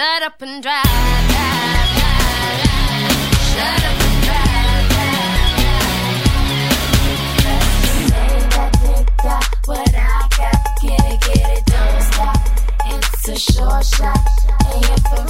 Shut up and drive. drive, drive, drive. Shut up and drive. drive, drive. Got what I got, get it, get it, don't stop. It's a short shot, and you're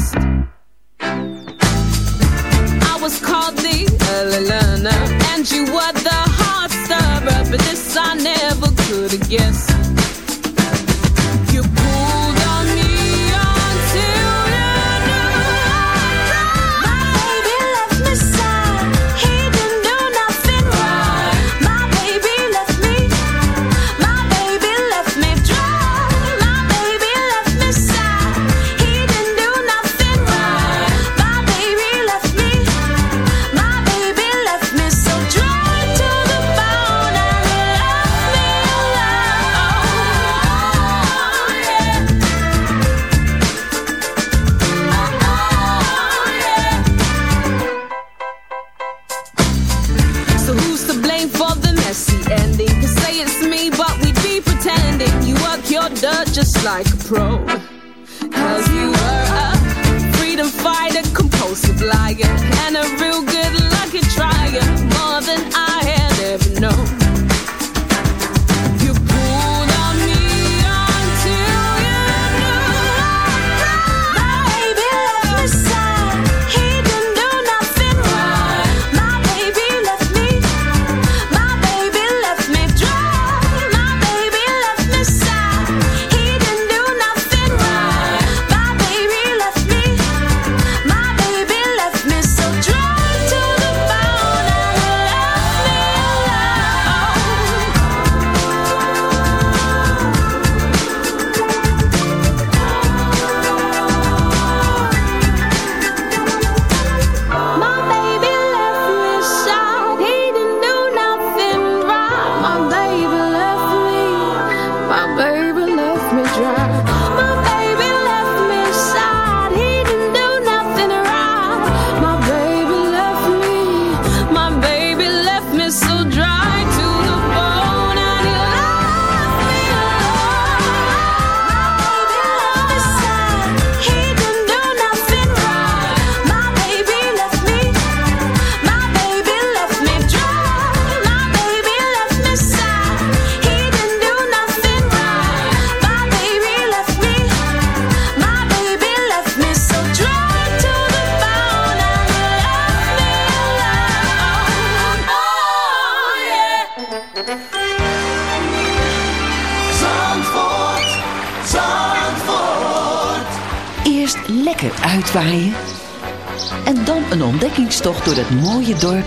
Podcast.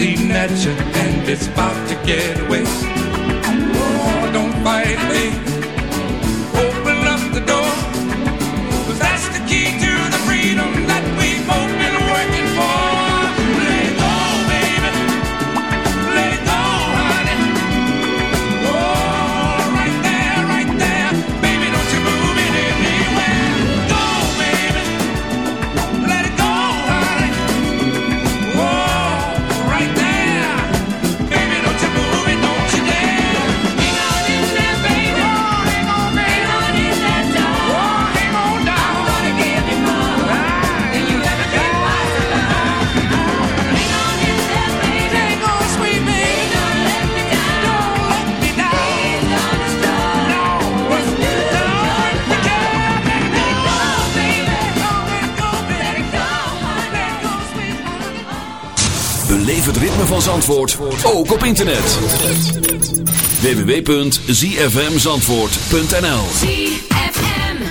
Eating at you and it's about to get away. Zandvoort ook op internet. www.zfmzandvoort.nl ZFM.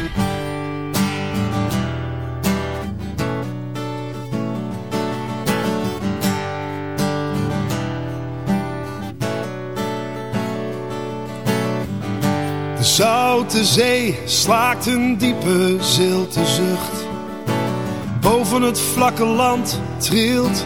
De zoute zee slaakt een diepe zilte zucht. Boven het vlakke land trilt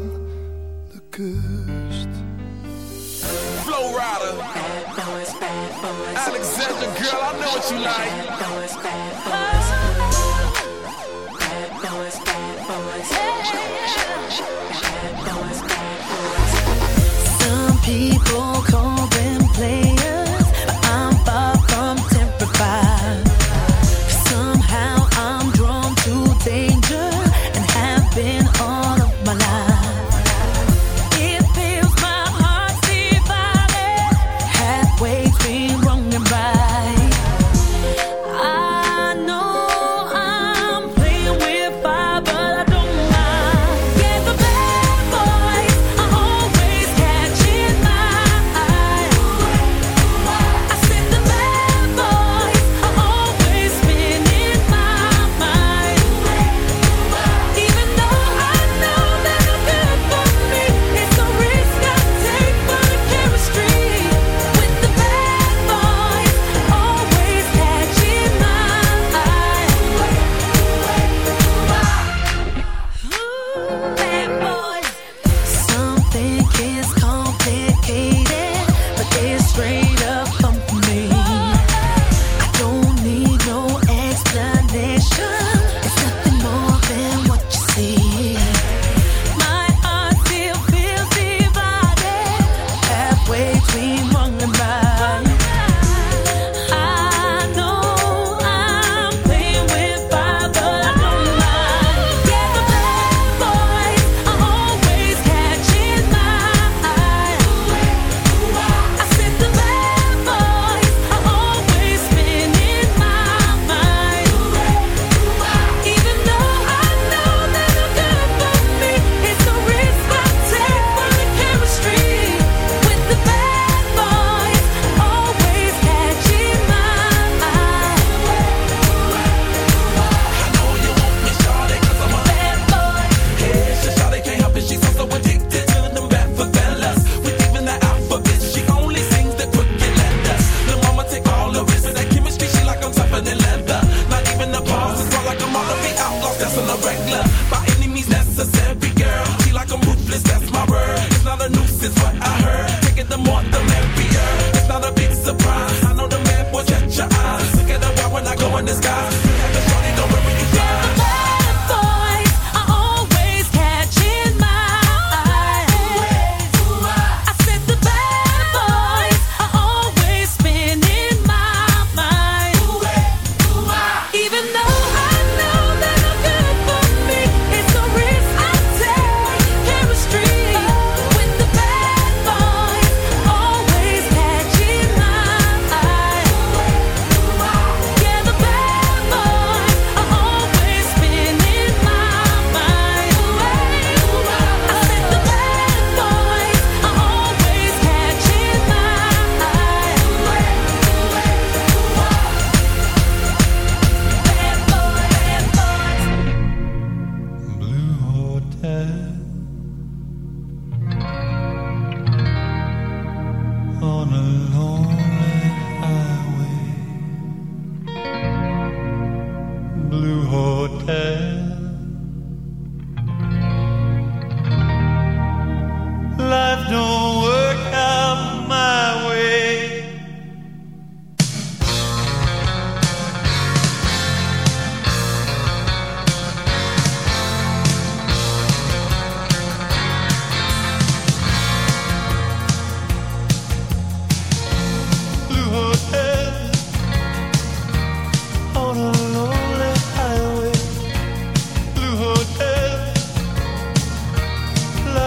Alexander, girl, I know what you like. Bad boys, bad boys. Bad boys, bad boys.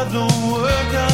It don't work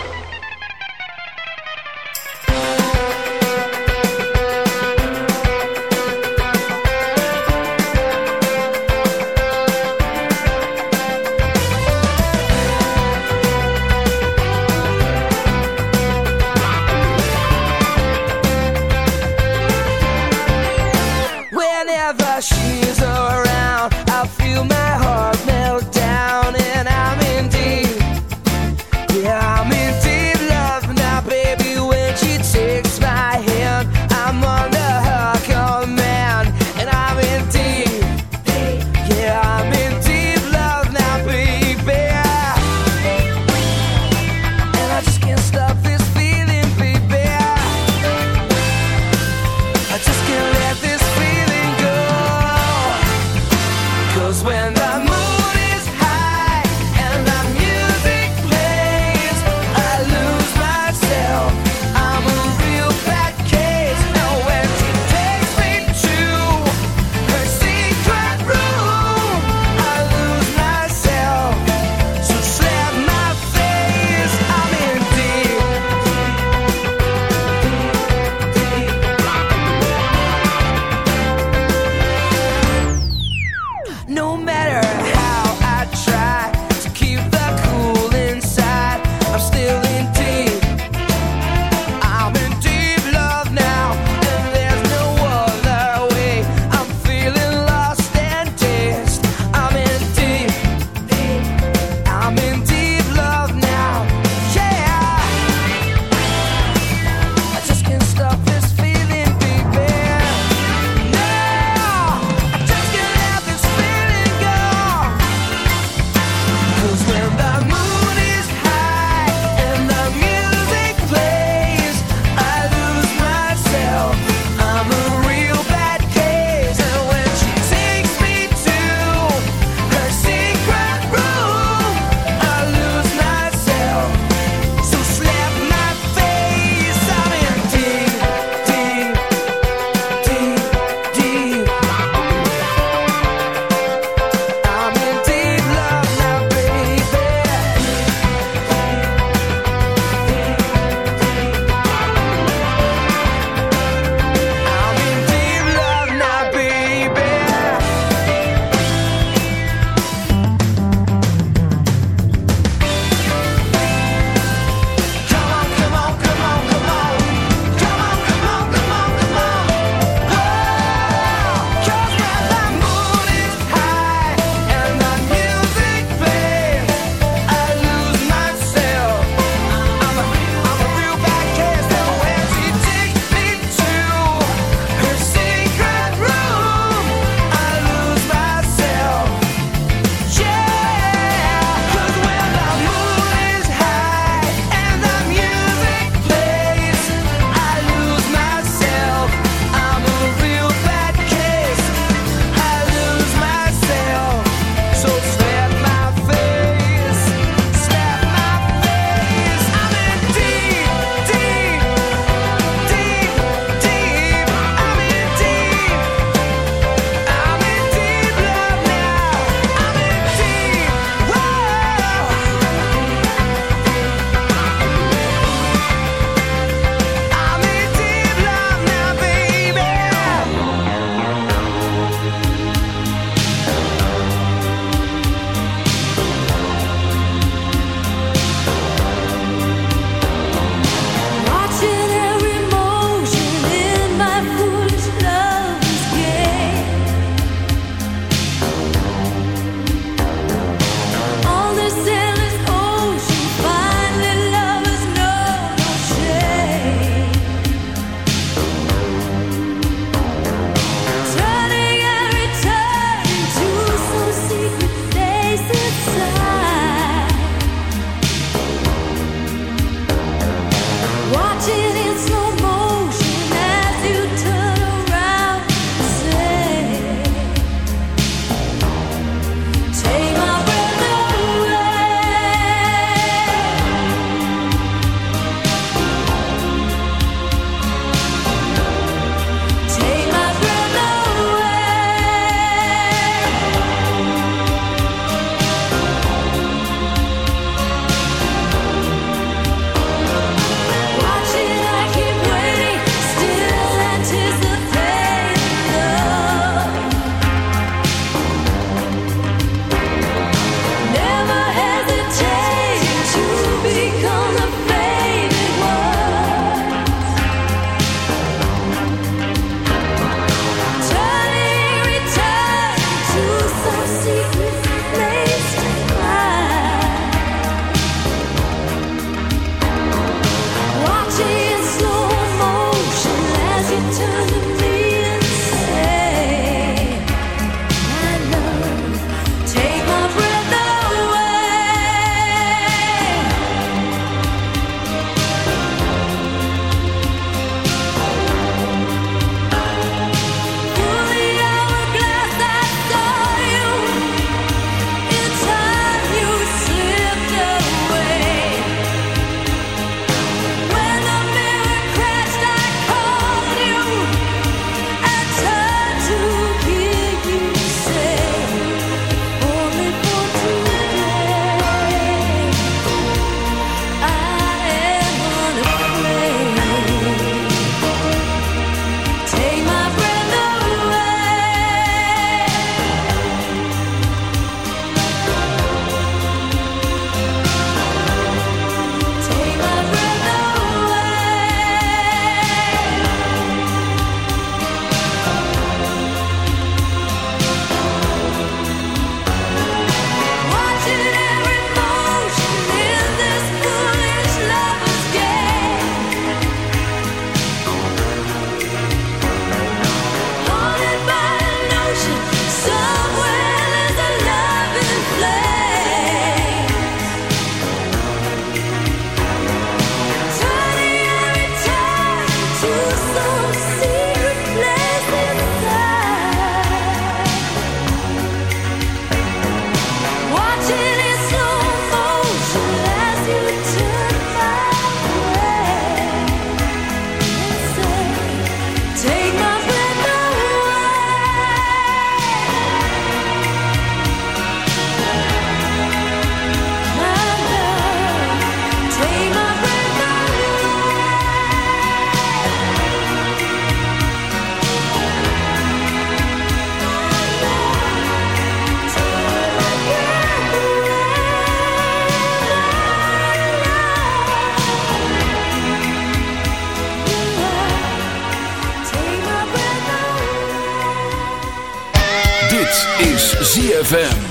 ZFM.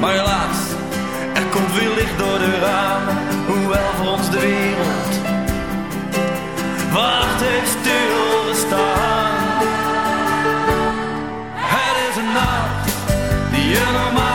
Maar helaas, er komt veel licht door de ramen, hoewel voor ons de wereld wacht heeft stilgestaan. Het is een nacht die je normaal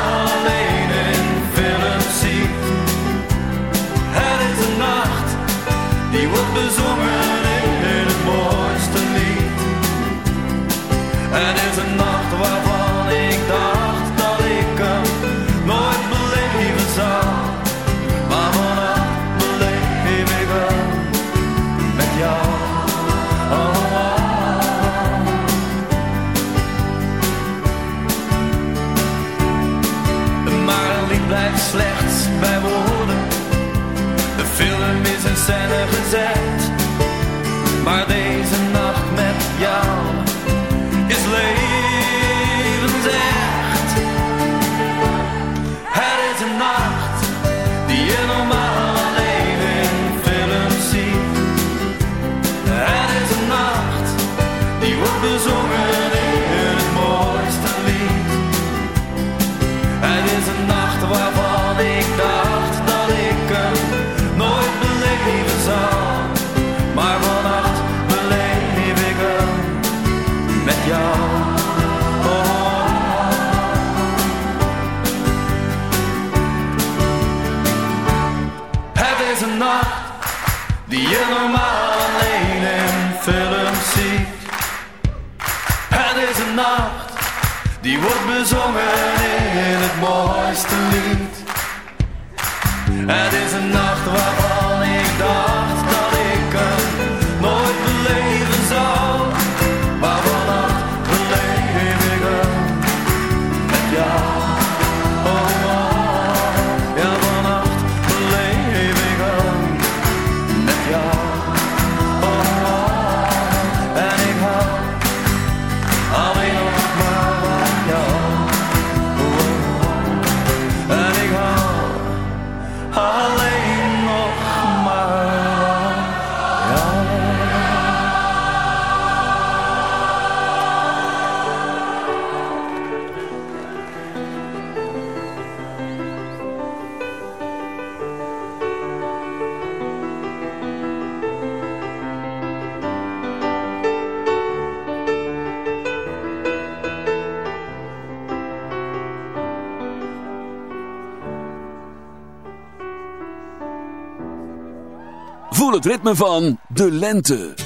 ritme van de lente.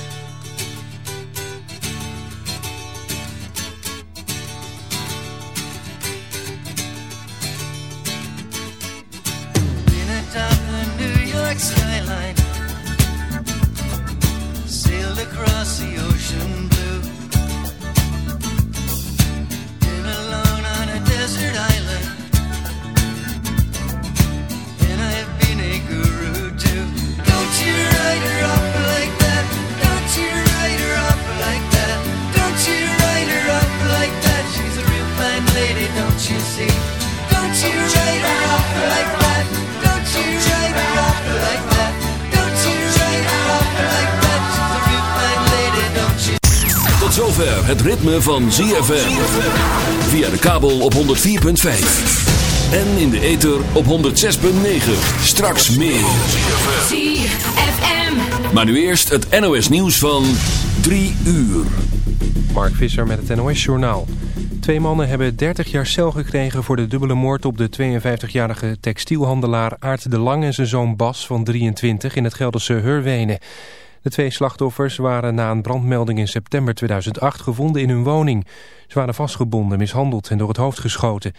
van ZFM. Via de kabel op 104.5. En in de ether op 106.9. Straks meer. ZFM. Maar nu eerst het NOS nieuws van 3 uur. Mark Visser met het NOS Journaal. Twee mannen hebben 30 jaar cel gekregen voor de dubbele moord op de 52-jarige textielhandelaar Aart de Lang en zijn zoon Bas van 23 in het Gelderse Hurwenen. De twee slachtoffers waren na een brandmelding in september 2008 gevonden in hun woning. Ze waren vastgebonden, mishandeld en door het hoofd geschoten.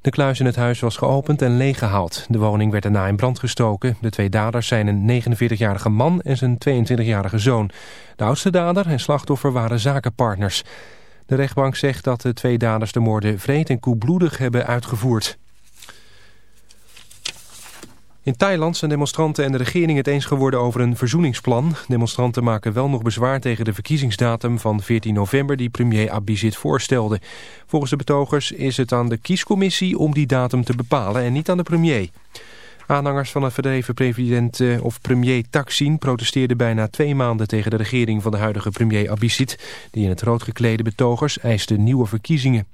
De kluis in het huis was geopend en leeggehaald. De woning werd daarna in brand gestoken. De twee daders zijn een 49-jarige man en zijn 22-jarige zoon. De oudste dader en slachtoffer waren zakenpartners. De rechtbank zegt dat de twee daders de moorden vreed en koelbloedig hebben uitgevoerd. In Thailand zijn demonstranten en de regering het eens geworden over een verzoeningsplan. Demonstranten maken wel nog bezwaar tegen de verkiezingsdatum van 14 november die premier Abhisit voorstelde. Volgens de betogers is het aan de kiescommissie om die datum te bepalen en niet aan de premier. Aanhangers van het verdreven president eh, of premier Thaksin protesteerden bijna twee maanden tegen de regering van de huidige premier Abhisit, die in het rood geklede betogers eiste nieuwe verkiezingen.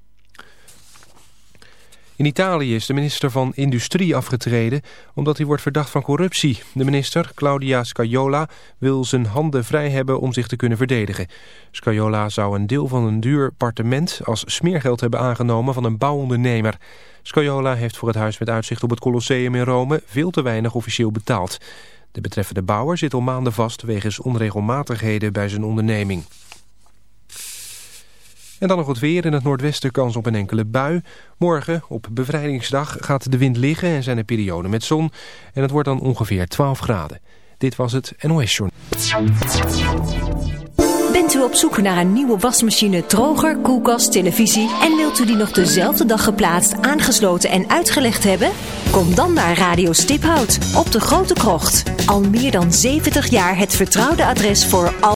In Italië is de minister van Industrie afgetreden omdat hij wordt verdacht van corruptie. De minister, Claudia Scajola, wil zijn handen vrij hebben om zich te kunnen verdedigen. Scajola zou een deel van een duur appartement als smeergeld hebben aangenomen van een bouwondernemer. Scajola heeft voor het huis met uitzicht op het Colosseum in Rome veel te weinig officieel betaald. De betreffende bouwer zit al maanden vast wegens onregelmatigheden bij zijn onderneming. En dan nog het weer. In het noordwesten kans op een enkele bui. Morgen, op bevrijdingsdag, gaat de wind liggen en zijn er perioden met zon. En het wordt dan ongeveer 12 graden. Dit was het NOS Journal. Bent u op zoek naar een nieuwe wasmachine, droger, koelkast, televisie... en wilt u die nog dezelfde dag geplaatst, aangesloten en uitgelegd hebben? Kom dan naar Radio Stiphout op de Grote Krocht. Al meer dan 70 jaar het vertrouwde adres voor al...